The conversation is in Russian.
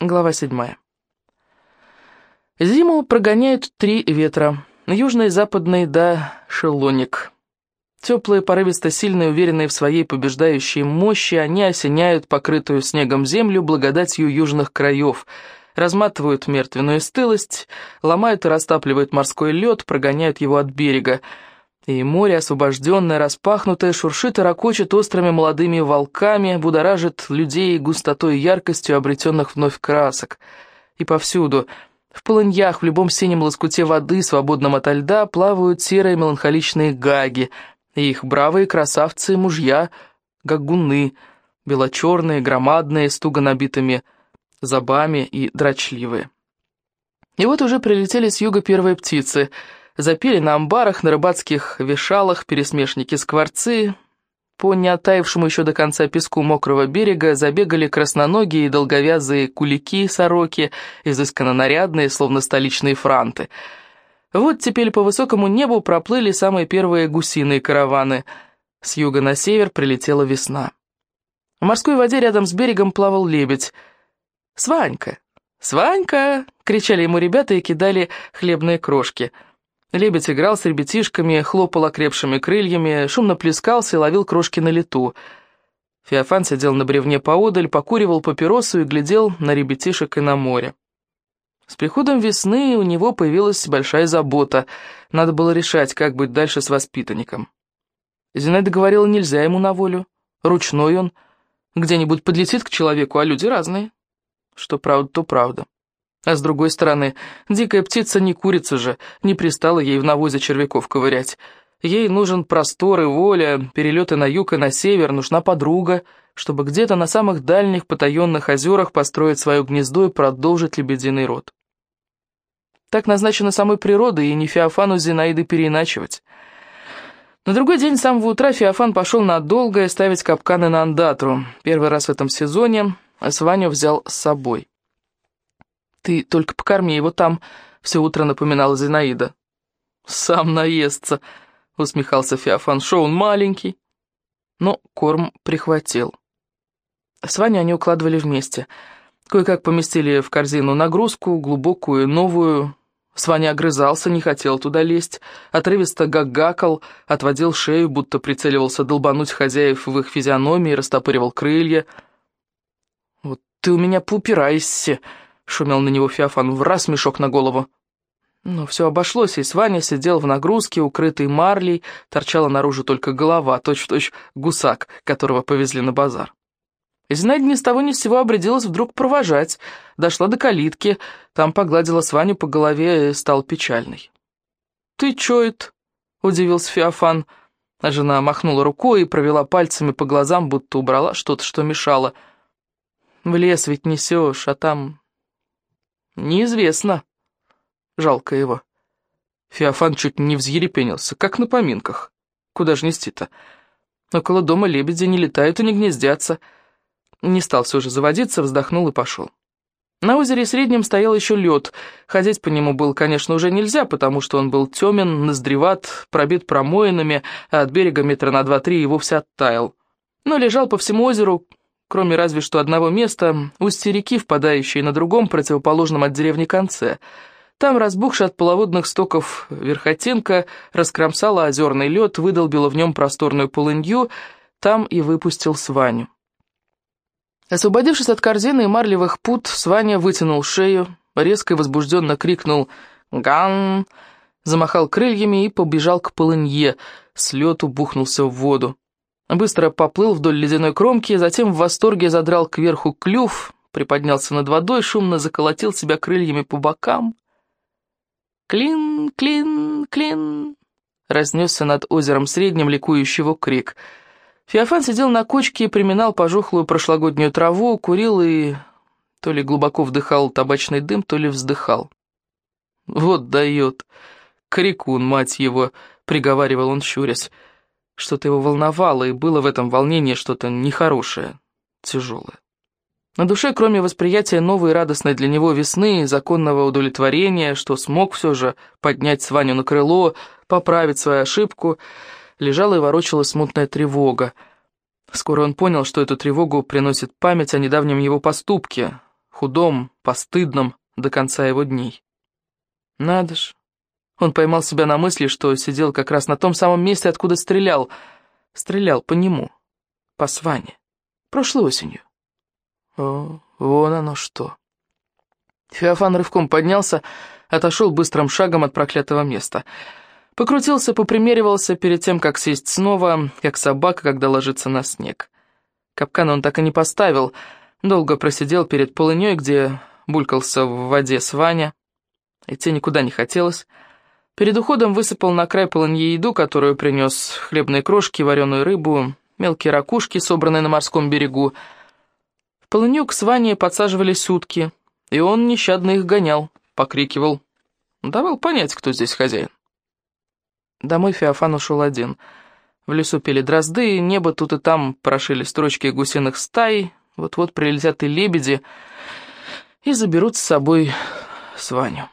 Глава седьмая. Зиму прогоняют три ветра. Южный, западный да шелоник. Теплые, порывисто сильные, уверенные в своей побеждающей мощи, они осеняют покрытую снегом землю благодатью южных краев, разматывают мертвенную стылость, ломают и растапливают морской лед, прогоняют его от берега. И море, освобожденное, распахнутое, шуршит и ракочет острыми молодыми волками, будоражит людей густотой и яркостью обретенных вновь красок. И повсюду, в полыньях, в любом синем лоскуте воды, свободном ото льда, плавают серые меланхоличные гаги, и их бравые красавцы и мужья, гагуны, белочерные, громадные, с туго набитыми зубами и дрочливые. И вот уже прилетели с юга первые птицы — Запели на амбарах, на рыбацких вешалах, пересмешники-скворцы. По неотаившему еще до конца песку мокрого берега забегали красноногие и долговязые кулики-сороки, изысканно нарядные, словно столичные франты. Вот теперь по высокому небу проплыли самые первые гусиные караваны. С юга на север прилетела весна. В морской воде рядом с берегом плавал лебедь. «Сванька! Сванька!» — кричали ему ребята и кидали хлебные крошки — Лебедь играл с ребятишками, хлопал окрепшими крыльями, шумно плескался и ловил крошки на лету. Феофан сидел на бревне поодаль, покуривал папиросу и глядел на ребятишек и на море. С приходом весны у него появилась большая забота. Надо было решать, как быть дальше с воспитанником. Зинаида говорила, нельзя ему на волю. Ручной он. Где-нибудь подлетит к человеку, а люди разные. Что правда, то правда. А с другой стороны, дикая птица не курица же, не пристала ей в навозе червяков ковырять. Ей нужен простор и воля, перелеты на юг и на север, нужна подруга, чтобы где-то на самых дальних потаенных озерах построить свое гнездо и продолжить лебединый род. Так назначено самой природой, и не Феофану Зинаиды переиначивать. На другой день с самого утра Феофан пошел на долгое ставить капканы на андатру. Первый раз в этом сезоне, а Сваню взял с собой. «Ты только покорми его там», — все утро напоминала Зинаида. «Сам наестся», — усмехался Феофан, — «шо он маленький». Но корм прихватил. С Ваней они укладывали вместе. Кое-как поместили в корзину нагрузку, глубокую, новую. Сваня огрызался, не хотел туда лезть, отрывисто гагакал, отводил шею, будто прицеливался долбануть хозяев в их физиономии, растопыривал крылья. «Вот ты у меня поупираешься», Шумел на него Феофан, в раз мешок на голову. Но все обошлось, и Сваня сидел в нагрузке, укрытый марлей, торчала наружу только голова, точь-в-точь -точь гусак, которого повезли на базар. Зинаида ни с того ни с сего обрядилась вдруг провожать, дошла до калитки, там погладила Сваню по голове и стал печальный. «Ты чё это?» — удивился Феофан. А жена махнула рукой и провела пальцами по глазам, будто убрала что-то, что мешало. «В лес ведь несешь, а там «Неизвестно. Жалко его». Феофан чуть не взъерепенился, как на поминках. Куда ж нести-то? Около дома лебеди не летают и не гнездятся. Не стал все же заводиться, вздохнул и пошел. На озере Среднем стоял еще лед. Ходить по нему было, конечно, уже нельзя, потому что он был темен, ноздреват, пробит промоинами, а от берега метра на два-три и вовсе оттаял. Но лежал по всему озеру, кроме разве что одного места, устье реки, впадающей на другом противоположном от деревни конце. Там, разбухший от половодных стоков верхотенка, раскромсала озерный лед, выдолбила в нем просторную полынью, там и выпустил Сваню. Освободившись от корзины и марлевых пут, Сваня вытянул шею, резко и возбужденно крикнул «Ган!», замахал крыльями и побежал к полынье, с лету бухнулся в воду. Быстро поплыл вдоль ледяной кромки, затем в восторге задрал кверху клюв, приподнялся над водой, шумно заколотил себя крыльями по бокам. «Клин, клин, клин!» Разнесся над озером средним ликующего крик. Феофан сидел на кочке и приминал пожухлую прошлогоднюю траву, курил и то ли глубоко вдыхал табачный дым, то ли вздыхал. «Вот дает! Крикун, мать его!» — приговаривал он, щурясь. Что-то его волновало, и было в этом волнении что-то нехорошее, тяжелое. На душе, кроме восприятия новой радостной для него весны, законного удовлетворения, что смог все же поднять Сваню на крыло, поправить свою ошибку, лежала и ворочалась смутная тревога. Скоро он понял, что эту тревогу приносит память о недавнем его поступке. худом, постыдном до конца его дней. Надо ж. Он поймал себя на мысли, что сидел как раз на том самом месте, откуда стрелял. Стрелял по нему, по Сване, прошлой осенью. О, вон оно что. Феофан рывком поднялся, отошел быстрым шагом от проклятого места. Покрутился, попримеривался перед тем, как сесть снова, как собака, когда ложится на снег. Капкан он так и не поставил, долго просидел перед полыней, где булькался в воде Сваня. Идти никуда не хотелось. Перед уходом высыпал на край полыньи еду, которую принес хлебные крошки, вареную рыбу, мелкие ракушки, собранные на морском берегу. В полынью к Сване подсаживались утки, и он нещадно их гонял, покрикивал. Давал понять, кто здесь хозяин. Домой Феофан ушел один. В лесу пели дрозды, небо тут и там прошили строчки гусиных стай, вот-вот прилетят и лебеди и заберут с собой Сваню.